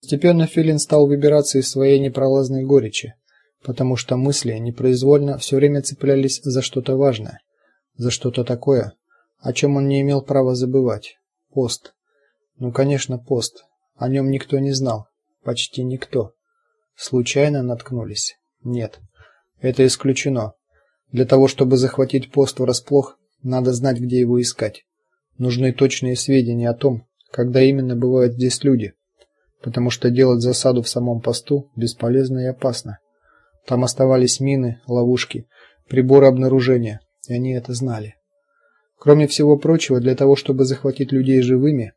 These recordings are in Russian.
Постепенно Филин стал выбираться из своей непролазной горечи, потому что мысли непроизвольно все время цеплялись за что-то важное, за что-то такое, о чем он не имел права забывать. Пост. Ну, конечно, пост. О нем никто не знал, почти никто. Случайно наткнулись? Нет. Это исключено. Для того, чтобы захватить пост врасплох, надо знать, где его искать. Нужны точные сведения о том, когда именно бывают здесь люди потому что делать засаду в самом посту бесполезно и опасно. Там оставались мины, ловушки, приборы обнаружения, и они это знали. Кроме всего прочего, для того, чтобы захватить людей живыми,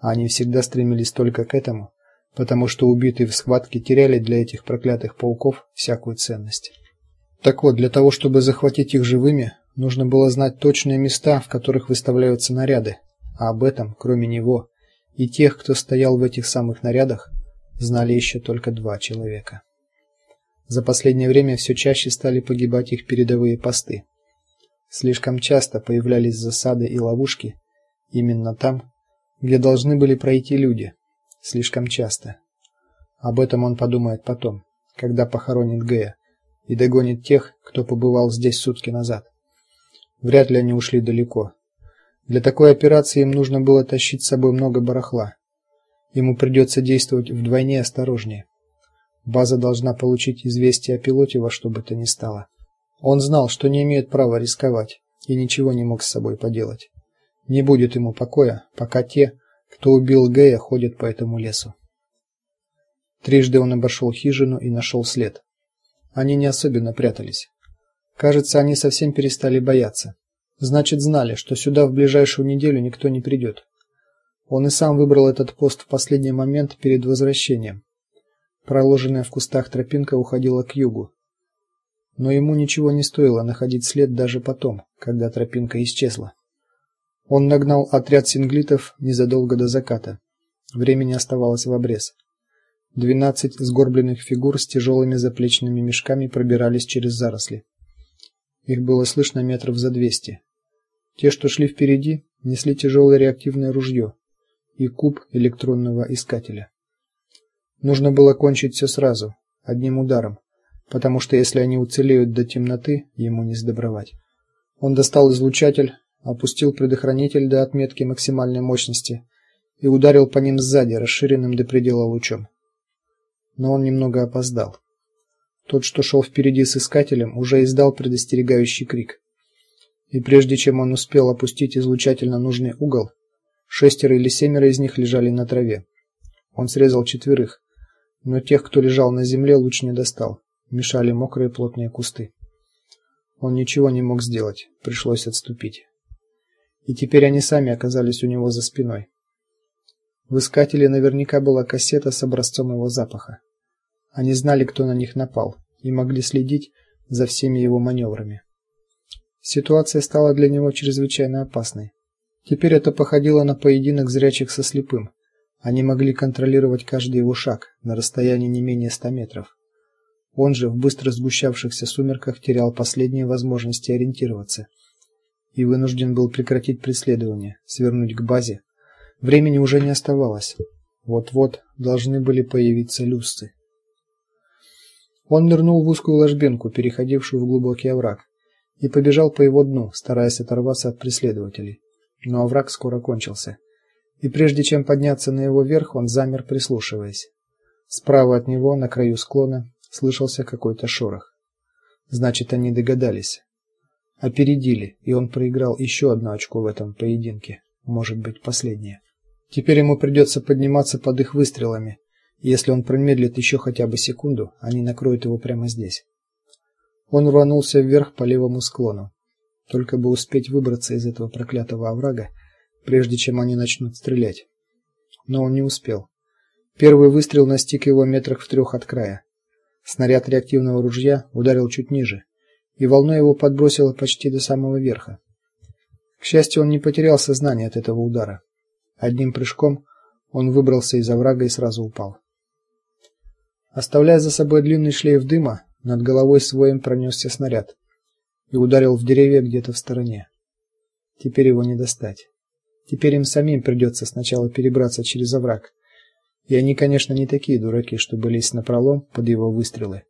а они всегда стремились только к этому, потому что убитые в схватке теряли для этих проклятых пауков всякую ценность. Так вот, для того, чтобы захватить их живыми, нужно было знать точные места, в которых выставляются наряды, а об этом, кроме него, и тех, кто стоял в этих самых нарядах, знали еще только два человека. За последнее время все чаще стали погибать их передовые посты. Слишком часто появлялись засады и ловушки именно там, где должны были пройти люди. Слишком часто. Об этом он подумает потом, когда похоронит Гэя и догонит тех, кто побывал здесь сутки назад. Вряд ли они ушли далеко. Для такой операции им нужно было тащить с собой много барахла. Ему придется действовать вдвойне осторожнее. База должна получить известие о пилоте во что бы то ни стало. Он знал, что не имеет права рисковать и ничего не мог с собой поделать. Не будет ему покоя, пока те, кто убил Гэя, ходят по этому лесу. Трижды он обошел хижину и нашел след. Они не особенно прятались. Кажется, они совсем перестали бояться. Значит, знали, что сюда в ближайшую неделю никто не придет. Он и сам выбрал этот пост в последний момент перед возвращением. Проложенная в кустах тропинка уходила к югу. Но ему ничего не стоило находить след даже потом, когда тропинка исчезла. Он нагнал отряд синглитов незадолго до заката. Времени оставалось в обрез. Двенадцать сгорбленных фигур с тяжелыми заплечными мешками пробирались через заросли. Их было слышно метров за двести. Те, что шли впереди, несли тяжелое реактивное ружье и куб электронного искателя. Нужно было кончить все сразу, одним ударом, потому что если они уцелеют до темноты, ему не сдобровать. Он достал излучатель, опустил предохранитель до отметки максимальной мощности и ударил по ним сзади расширенным до предела лучом. Но он немного опоздал. Тот, что шел впереди с искателем, уже издал предостерегающий крик и прежде чем он успел опустить излучатель на нужный угол, шестеро или семеро из них лежали на траве. Он срезал четверых, но тех, кто лежал на земле, луч не достал. Мешали мокрые плотные кусты. Он ничего не мог сделать, пришлось отступить. И теперь они сами оказались у него за спиной. В искателе наверняка была кассета с образцом его запаха. Они знали, кто на них напал, и могли следить за всеми его маневрами. Ситуация стала для него чрезвычайно опасной. Теперь это походило на поединок зрячих со слепым. Они могли контролировать каждый его шаг на расстоянии не менее ста метров. Он же в быстро сгущавшихся сумерках терял последние возможности ориентироваться и вынужден был прекратить преследование, свернуть к базе. Времени уже не оставалось. Вот-вот должны были появиться люсцы. Он нырнул в узкую ложбинку, переходившую в глубокий овраг и побежал по его дну, стараясь оторваться от преследователей. Но овраг скоро кончился. И прежде чем подняться на его верх, он замер, прислушиваясь. Справа от него, на краю склона, слышался какой-то шорох. Значит, они догадались. Опередили, и он проиграл еще одно очко в этом поединке, может быть, последнее. Теперь ему придется подниматься под их выстрелами. Если он промедлит еще хотя бы секунду, они накроют его прямо здесь. Он рванулся вверх по левому склону, только бы успеть выбраться из этого проклятого оврага, прежде чем они начнут стрелять. Но он не успел. Первый выстрел настиг его метрах в трех от края. Снаряд реактивного ружья ударил чуть ниже, и волной его подбросило почти до самого верха. К счастью, он не потерял сознание от этого удара. Одним прыжком он выбрался из оврага и сразу упал. Оставляя за собой длинный шлейф дыма, над головой своим пронесся снаряд и ударил в деревья где-то в стороне. Теперь его не достать. Теперь им самим придется сначала перебраться через овраг. И они, конечно, не такие дураки, чтобы лезть напролом под его выстрелы.